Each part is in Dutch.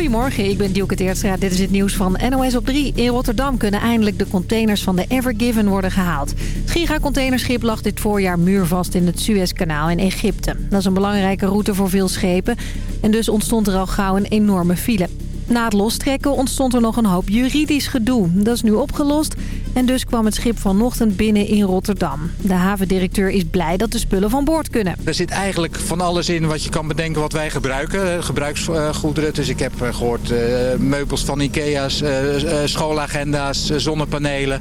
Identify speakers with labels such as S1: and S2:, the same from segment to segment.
S1: Goedemorgen, ik ben Dielke Teertstra. Dit is het nieuws van NOS op 3. In Rotterdam kunnen eindelijk de containers van de Ever Given worden gehaald. Het gigacontainerschip lag dit voorjaar muurvast in het Suezkanaal in Egypte. Dat is een belangrijke route voor veel schepen. En dus ontstond er al gauw een enorme file. Na het lostrekken ontstond er nog een hoop juridisch gedoe. Dat is nu opgelost en dus kwam het schip vanochtend binnen in Rotterdam. De havendirecteur is blij dat de spullen van boord kunnen.
S2: Er zit eigenlijk van alles in wat je kan bedenken wat wij gebruiken. Eh, gebruiksgoederen. Dus ik heb eh, gehoord uh, meubels van Ikea's, uh, schoolagenda's, zonnepanelen.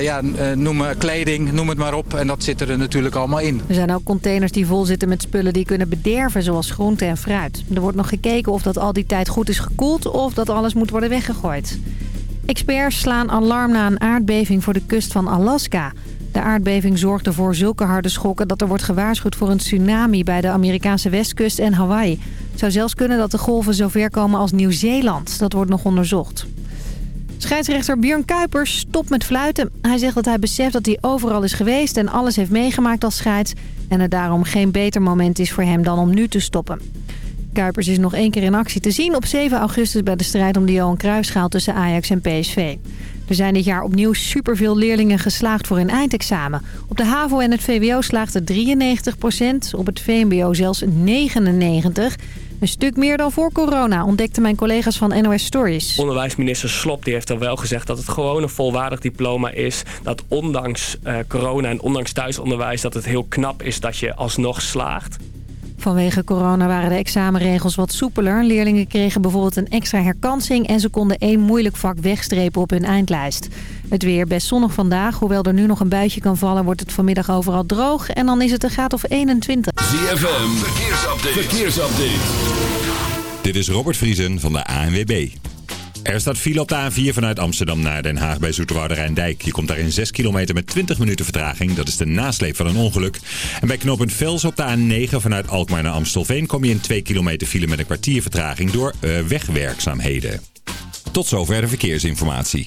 S2: ja, noem, kleding, noem het maar op. En dat zit er natuurlijk allemaal in.
S1: Er zijn ook containers die vol zitten met spullen die kunnen bederven, zoals groente en fruit. Er wordt nog gekeken of dat al die tijd goed is gekoeld of dat alles moet worden weggegooid. Experts slaan alarm na een aardbeving voor de kust van Alaska. De aardbeving zorgde voor zulke harde schokken dat er wordt gewaarschuwd voor een tsunami bij de Amerikaanse westkust en Hawaii. Het zou zelfs kunnen dat de golven zo ver komen als Nieuw-Zeeland. Dat wordt nog onderzocht. Scheidsrechter Björn Kuipers stopt met fluiten. Hij zegt dat hij beseft dat hij overal is geweest en alles heeft meegemaakt als scheids... en het daarom geen beter moment is voor hem dan om nu te stoppen. Kuipers is nog één keer in actie te zien op 7 augustus bij de strijd om de Johan Cruijffschaal tussen Ajax en PSV. Er zijn dit jaar opnieuw superveel leerlingen geslaagd voor hun eindexamen. Op de HAVO en het VWO slaagde 93% op het VMBO zelfs 99 een stuk meer dan voor corona, ontdekten mijn collega's van NOS Stories.
S3: Onderwijsminister Slop die heeft al wel gezegd dat het gewoon een volwaardig diploma is. Dat ondanks uh, corona en ondanks thuisonderwijs dat het heel knap is dat je alsnog slaagt.
S1: Vanwege corona waren de examenregels wat soepeler. Leerlingen kregen bijvoorbeeld een extra herkansing... en ze konden één moeilijk vak wegstrepen op hun eindlijst. Het weer best zonnig vandaag. Hoewel er nu nog een buitje kan vallen, wordt het vanmiddag overal droog. En dan is het een graad of 21.
S4: ZFM, verkeersupdate. verkeersupdate. Dit is Robert Vriesen van de ANWB. Er staat file op de A4 vanuit Amsterdam naar Den Haag bij Zoeterwoude Rijndijk. Je komt daar in 6 kilometer met 20 minuten vertraging. Dat is de nasleep van een ongeluk. En bij knooppunt Vels op de A9 vanuit Alkmaar naar Amstelveen... kom je in 2 kilometer file met een kwartier vertraging door uh, wegwerkzaamheden. Tot zover de verkeersinformatie.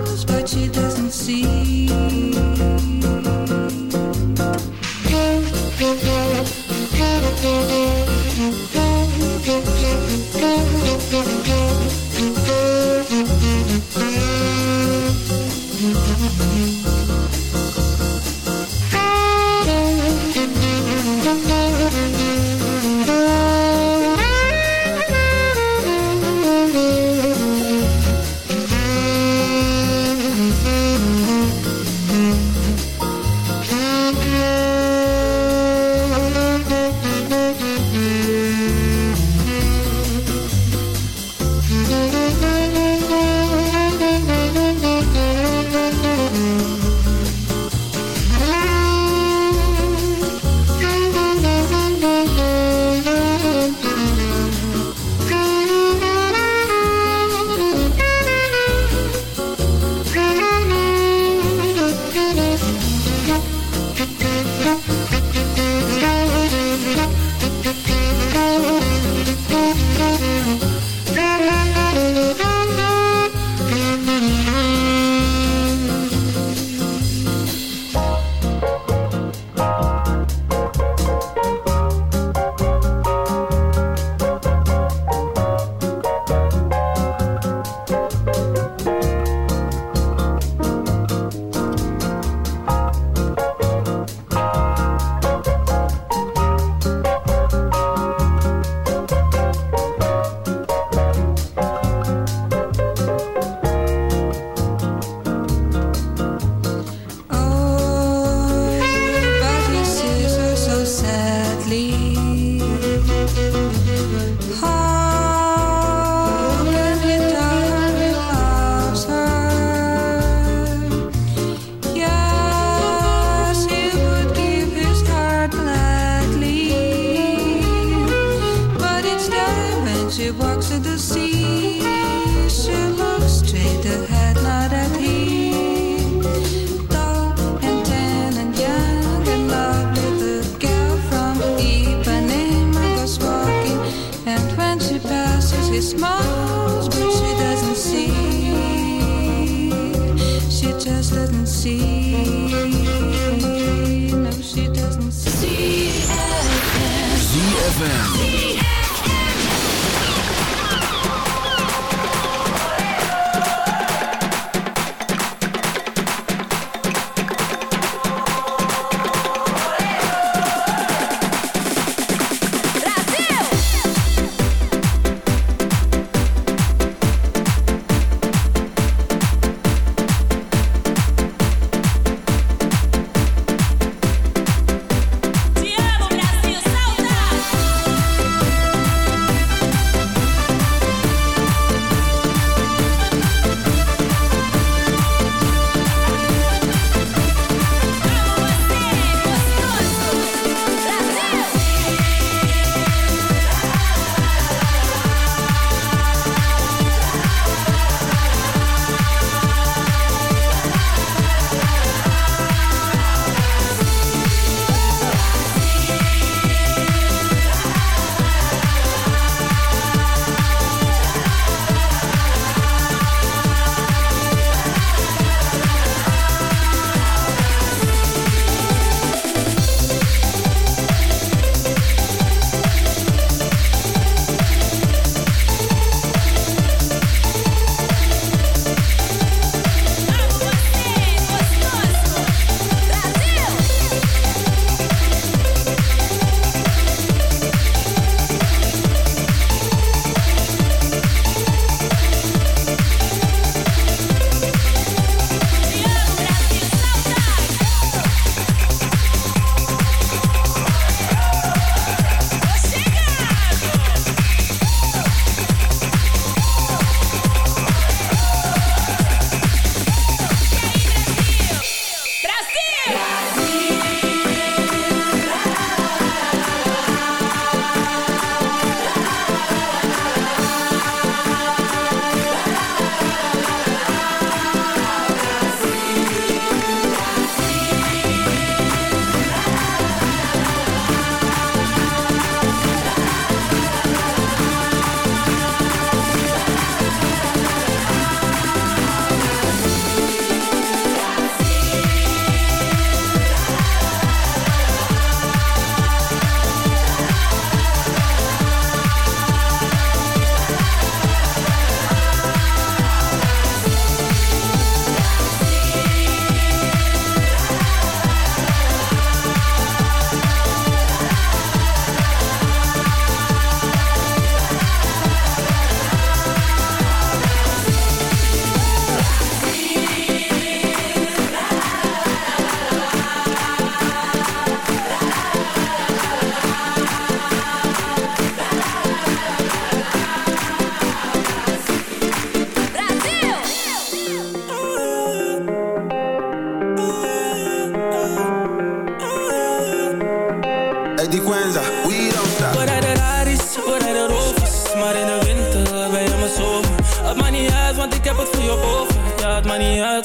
S5: Smiles, but she doesn't see. Hi. See.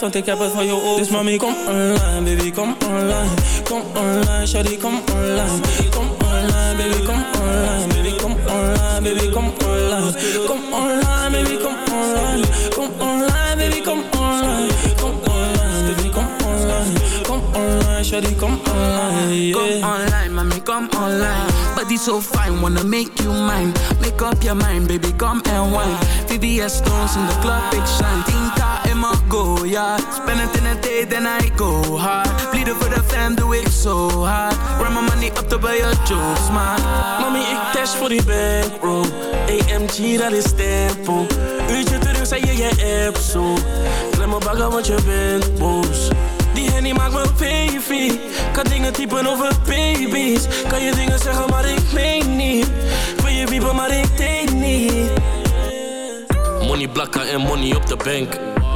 S6: Want ik heb het voor je over. Dus mami, kom online, baby, kom online. Kom online, shawty, kom online. Kom online, baby, kom online. Baby, kom online, baby, kom online. Kom online, baby, kom online. Kom online, baby, kom online. Kom online, baby, kom online. Kom online, shawty, kom online.
S7: Come online, mommy, come online. Body so fine, wanna make you mine. Make up your mind, baby, come and wine. VVS stones in the club, big shine. Tinta go. Spend it in a day, then I go hard. Bleeden voor de fam, doe ik zo hard. Run my money up to buy your jokes, man.
S6: Mami, ik dash voor die bankroll. AMG, dat is stempel. Uurtje terug, zei je je app zo. Klem me bagger, want je bent boos. Die henny maakt me baby. Kan dingen typen over baby's. Kan je dingen zeggen, maar ik meen niet. Wil je wiepen, maar ik denk niet.
S8: Money blakken en money op de bank.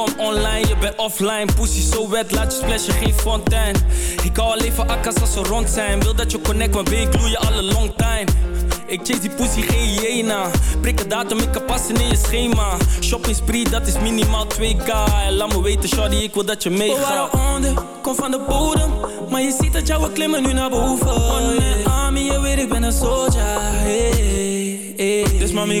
S9: Kom online, je bent offline. Pussy zo wet, laat je splashen, geen fontein. Ik hou alleen van akkas als ze rond zijn. Wil dat je connect, maar ben ik gloeien alle long time. Ik chase die pussy, geen hyena. Prik een datum, ik kan passen in je schema. Shopping spree, dat is minimaal 2k. En laat me weten, shawty, ik wil dat je
S6: We
S9: meegaat.
S6: waren onder, kom van de bodem Maar je ziet dat jouw klimmen nu naar boven One man army, je weet ik ben een soldier hey, hey. Dus mami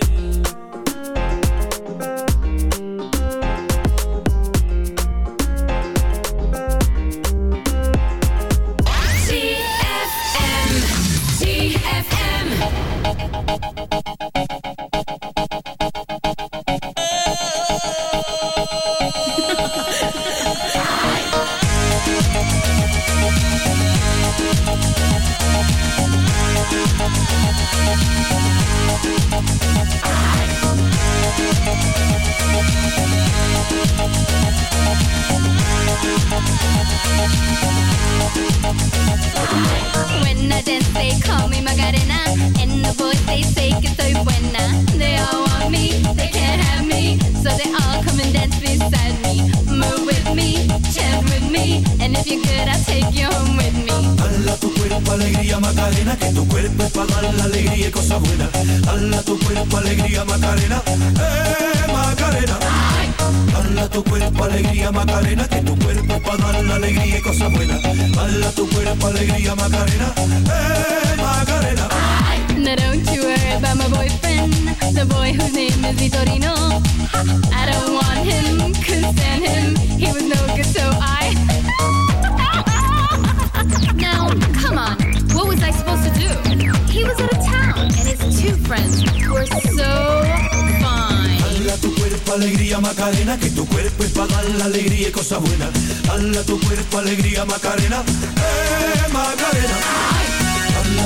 S10: is Vitorino. I don't want him, couldn't stand him. He was no good, so I. now, come on, what was I supposed to do? He was out of town, and his two friends were so fine.
S11: Dala tu cuerpo alegría Macarena, que tu cuerpo es para dar la alegría y cosas buenas. Dala tu cuerpo alegría Macarena, eh Macarena.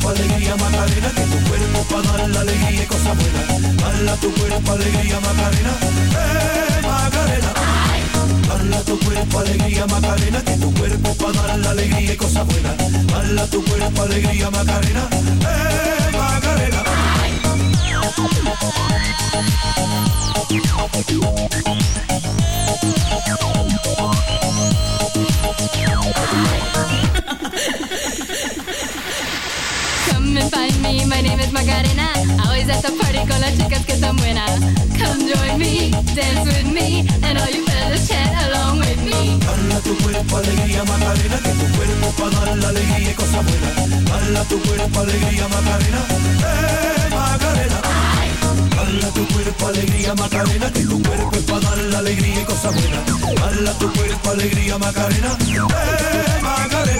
S11: cuerpo alegría Macarena, que tu cuerpo para dar la alegría y cosa buena baila tu cuerpo alegría Macarena, eh Macarena. Dala tu cuerpo alegría Macarena, que tu cuerpo para dar la alegría y cosa buena baila tu cuerpo alegría Macarena, eh
S10: Macarena. Ay. My Macarena. Always at the party con las chicas que están buenas. Come join me, dance with me, and all you fellas chat along with me.
S11: Dala tu cuerpo alegría Macarena, que tu cuerpo para dar la alegría y cosas buenas. Dala tu cuerpo alegría Macarena, eh Macarena. Dala tu cuerpo alegría Macarena, que tu cuerpo es para dar la alegría y cosas buenas. Dala tu cuerpo alegría Macarena, eh Macarena.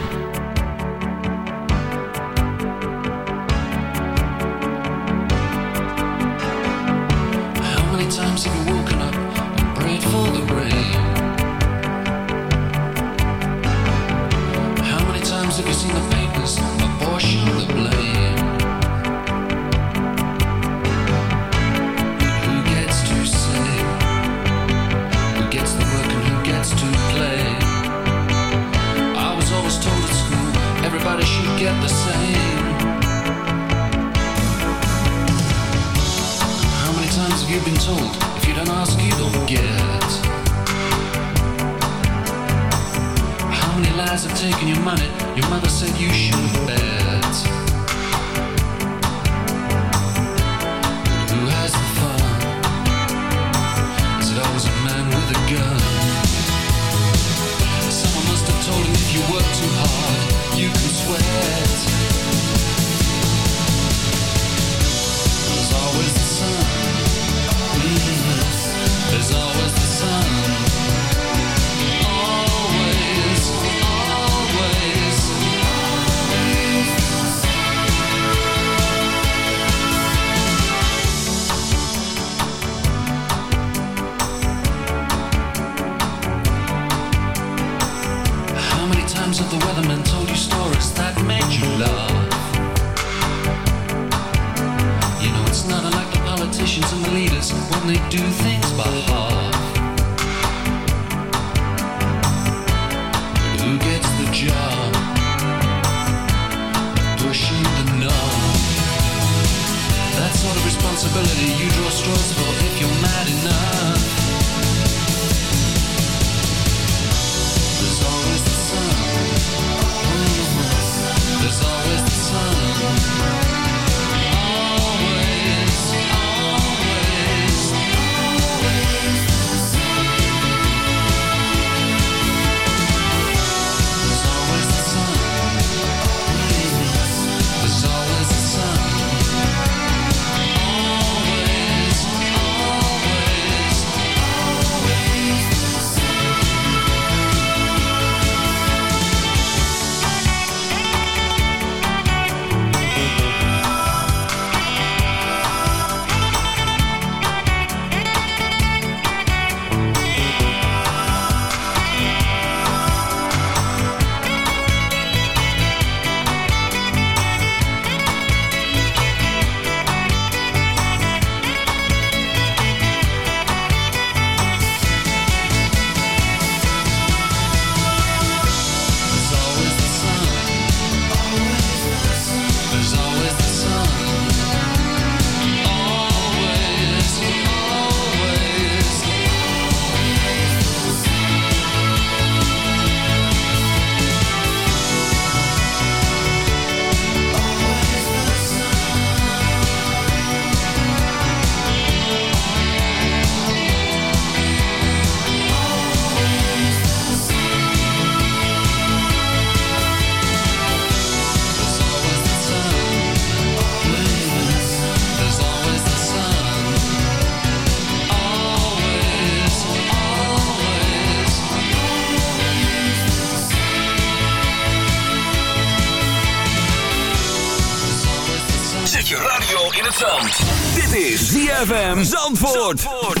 S12: Zandvoort.
S13: Zandvoort.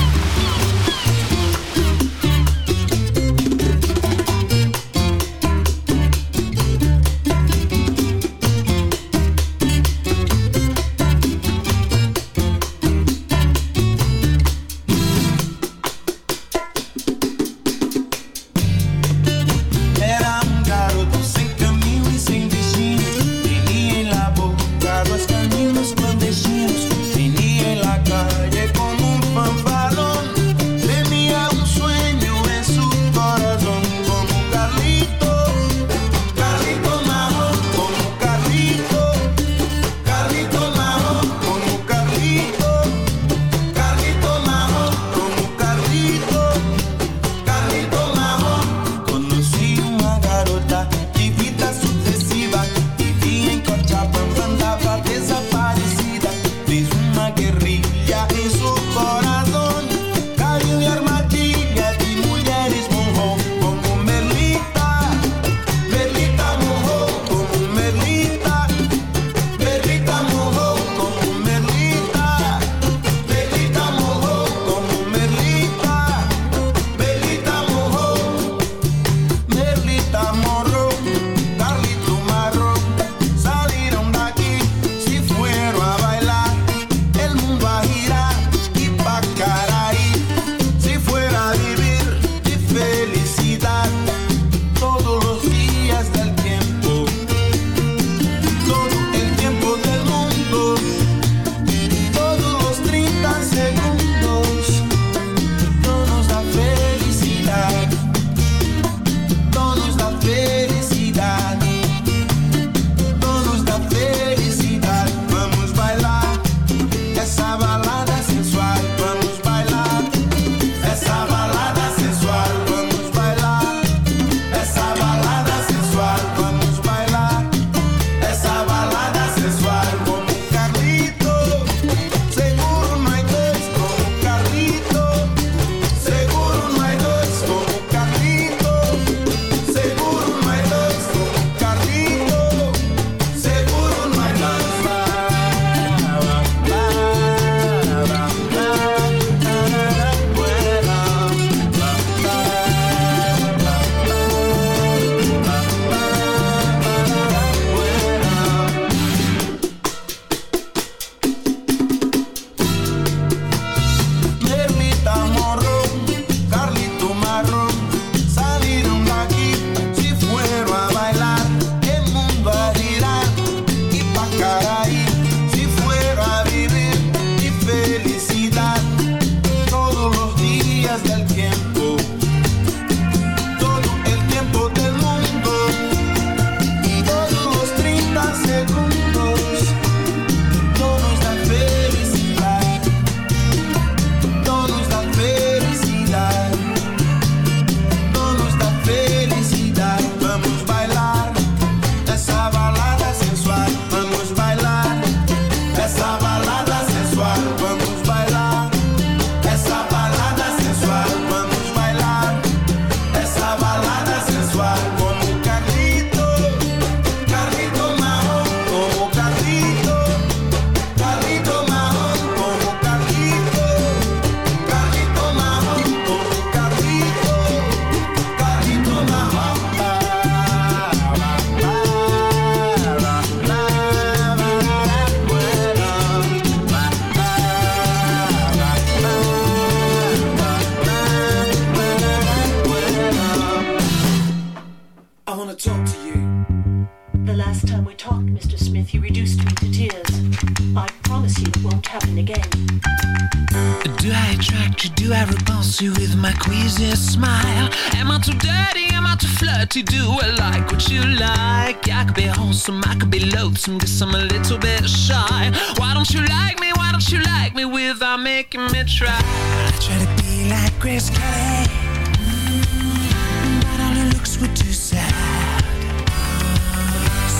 S14: lonesome,
S15: I
S7: could be loathsome, guess I'm a little bit shy. Why don't you like me? Why don't you like me without making me try? I try to be like Grace Kelly, mm -hmm. but all her looks were too sad.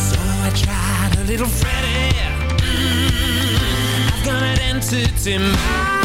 S7: So I tried a little Freddie. Mm -hmm. I've got an entity mind.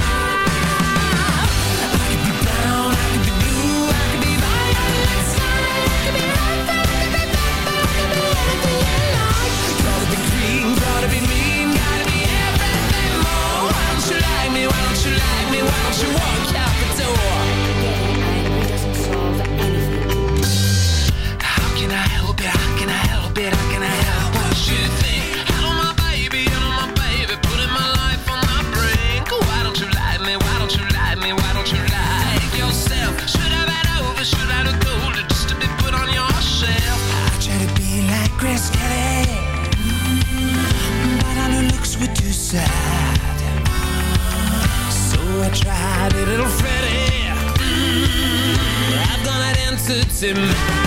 S16: in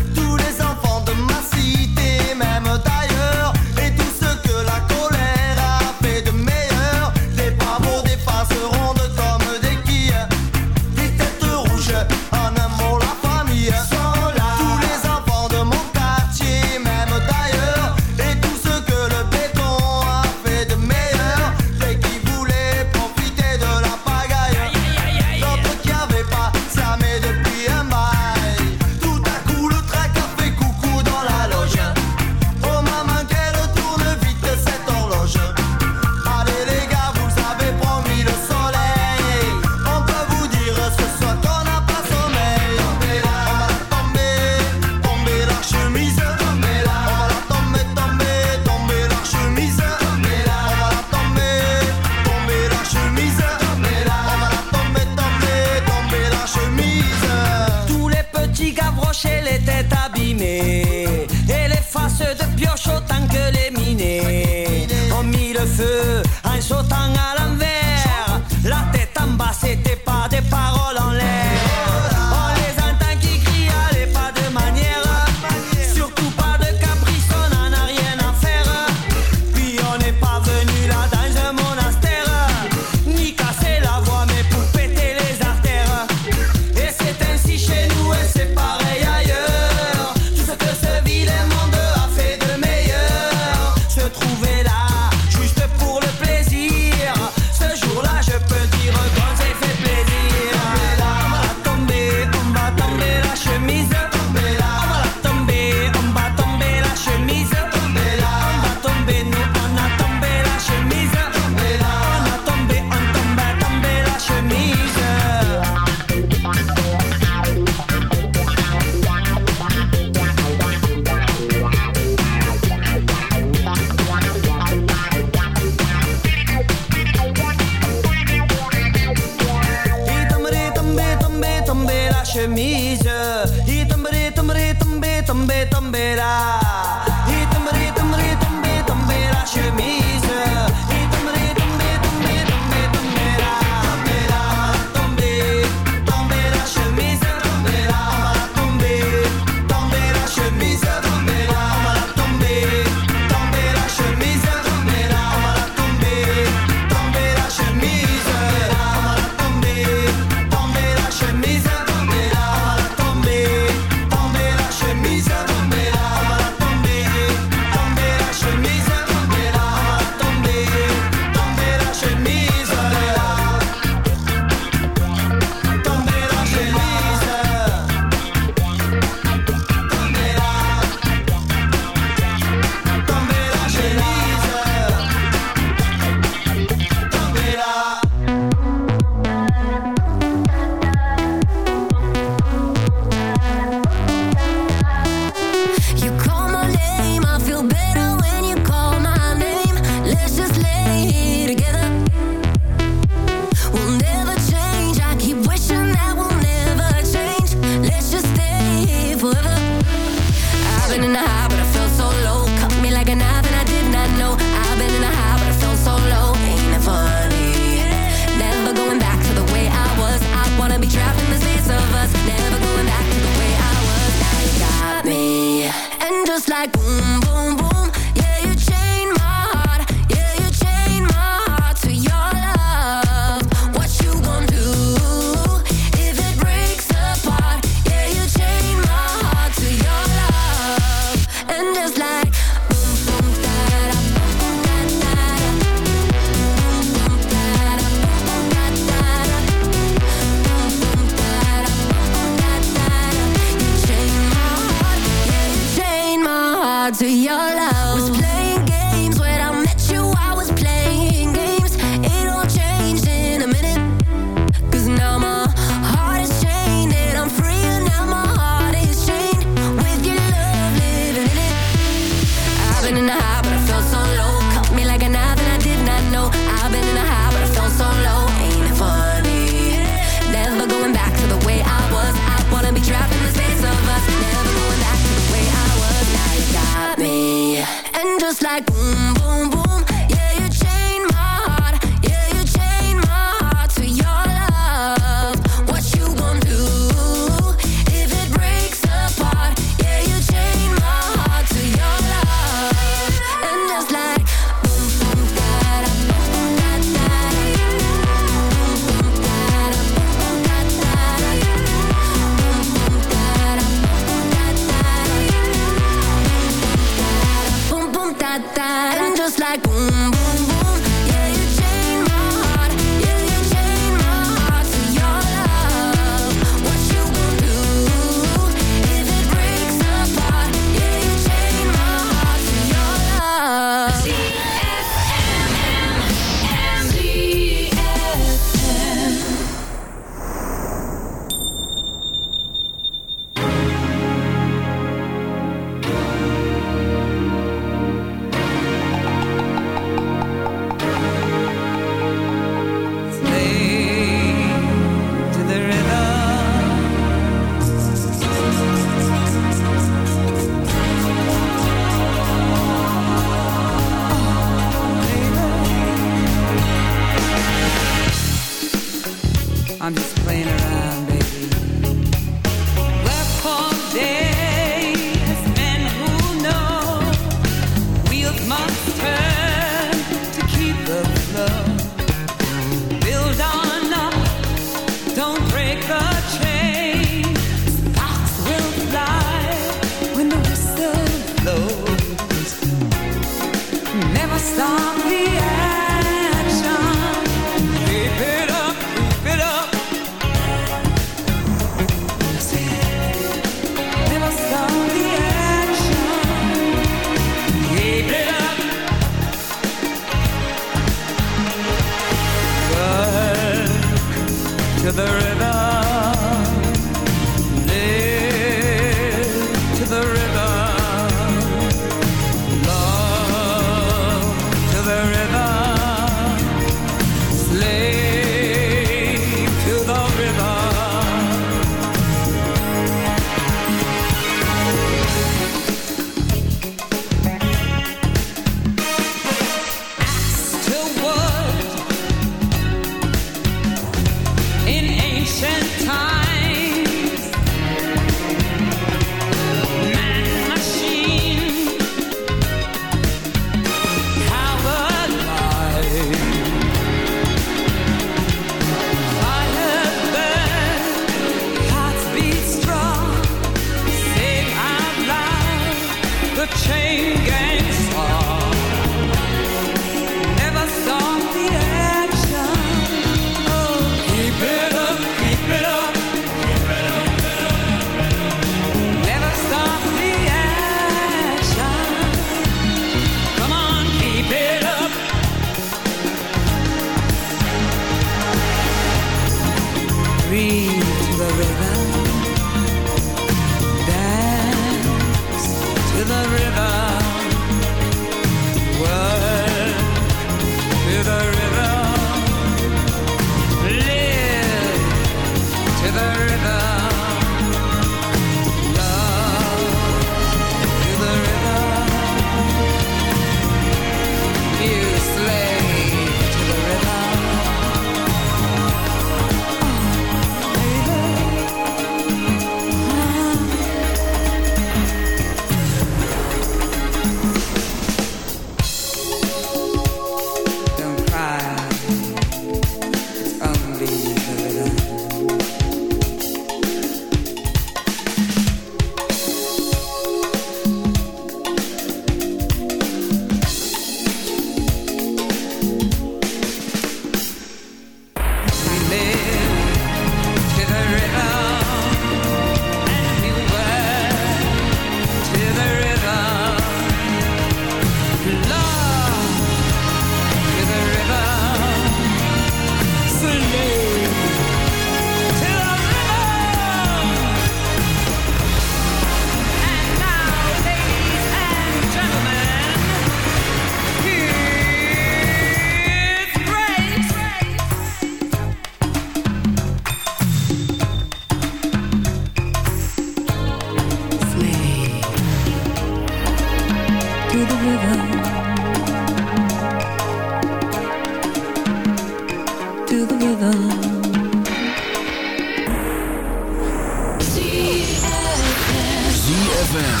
S17: ZFM.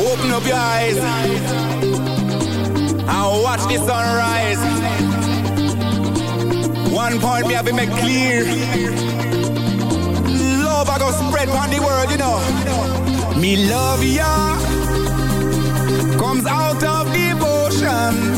S18: Open up your eyes and watch the sunrise. One point me have been made clear. Love I go spread on the world, you know. Me love ya comes out of devotion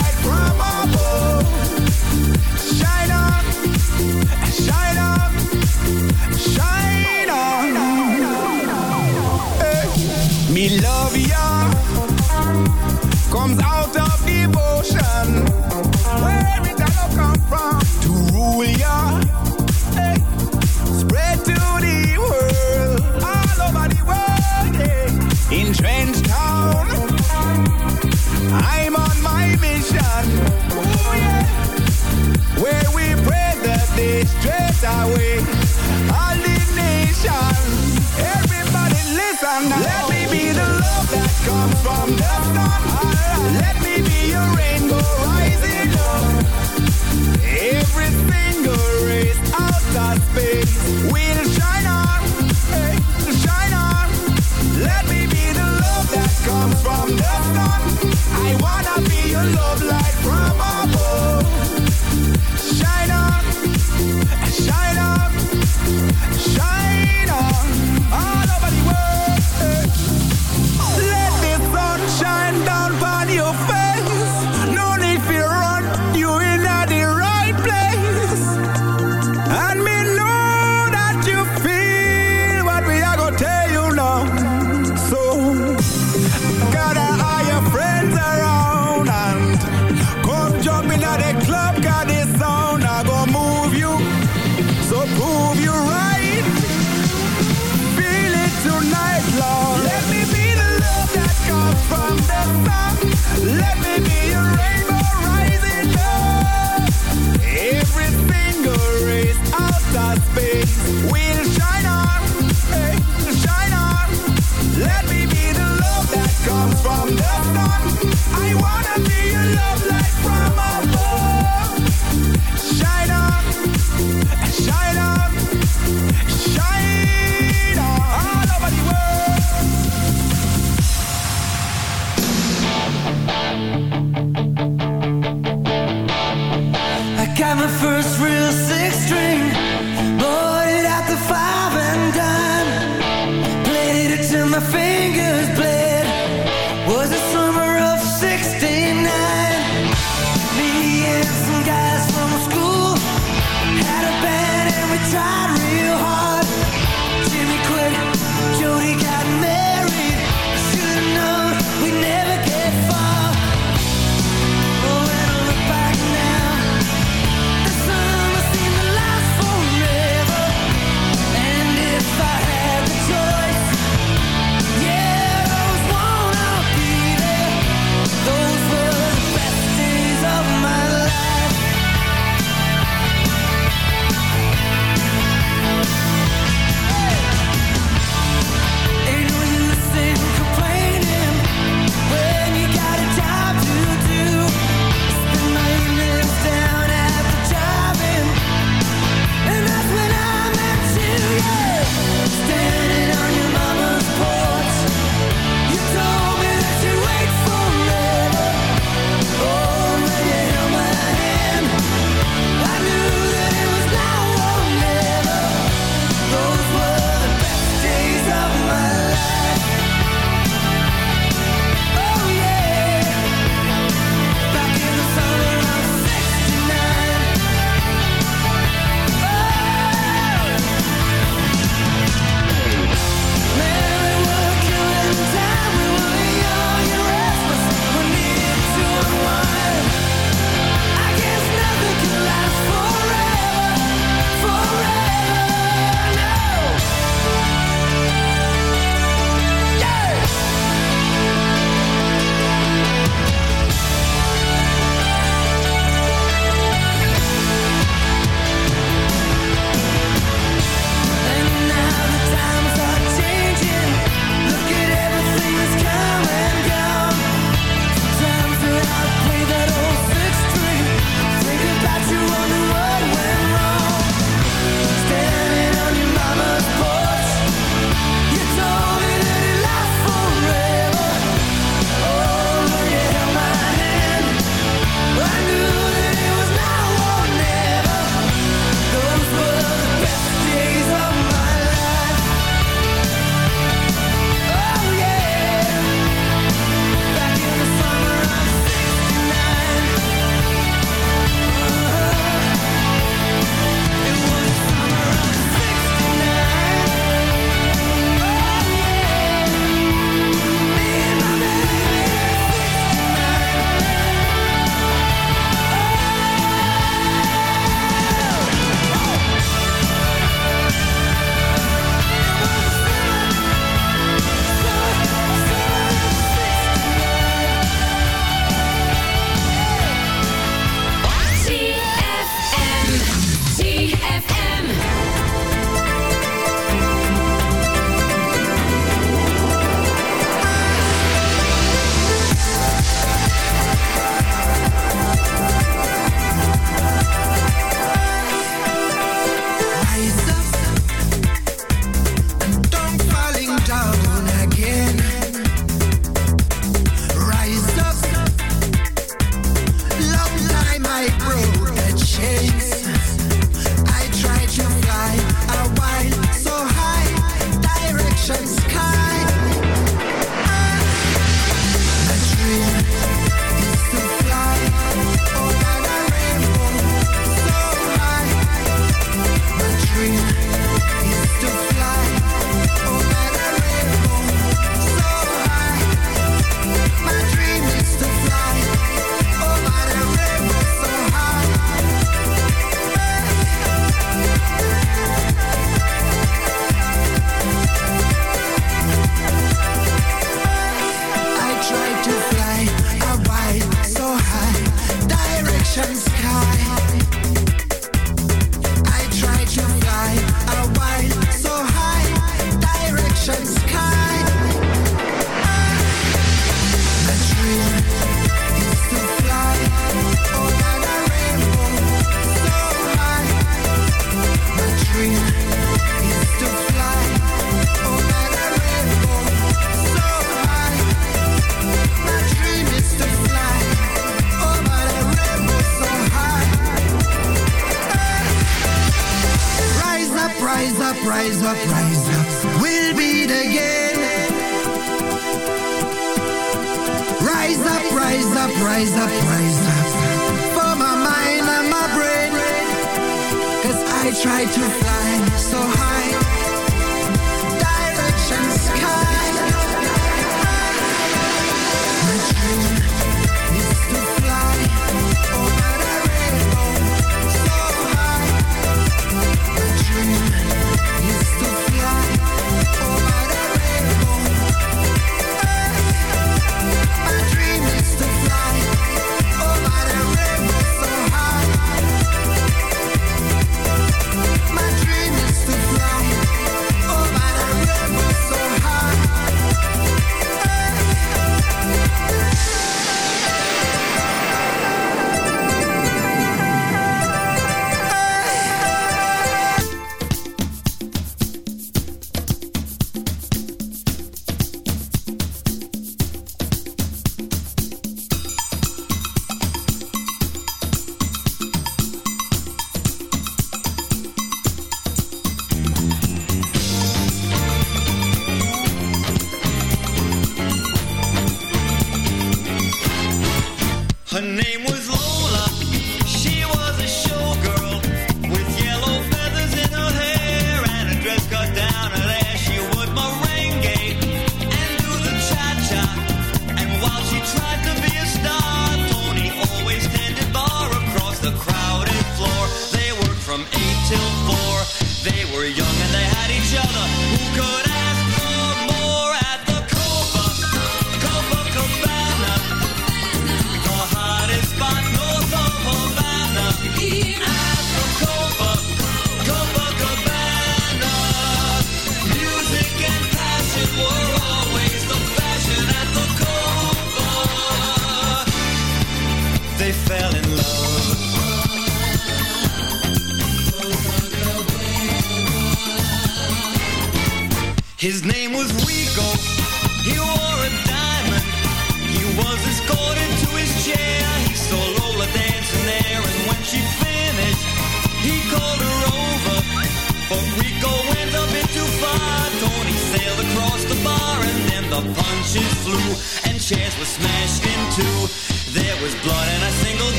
S18: come from
S12: death, not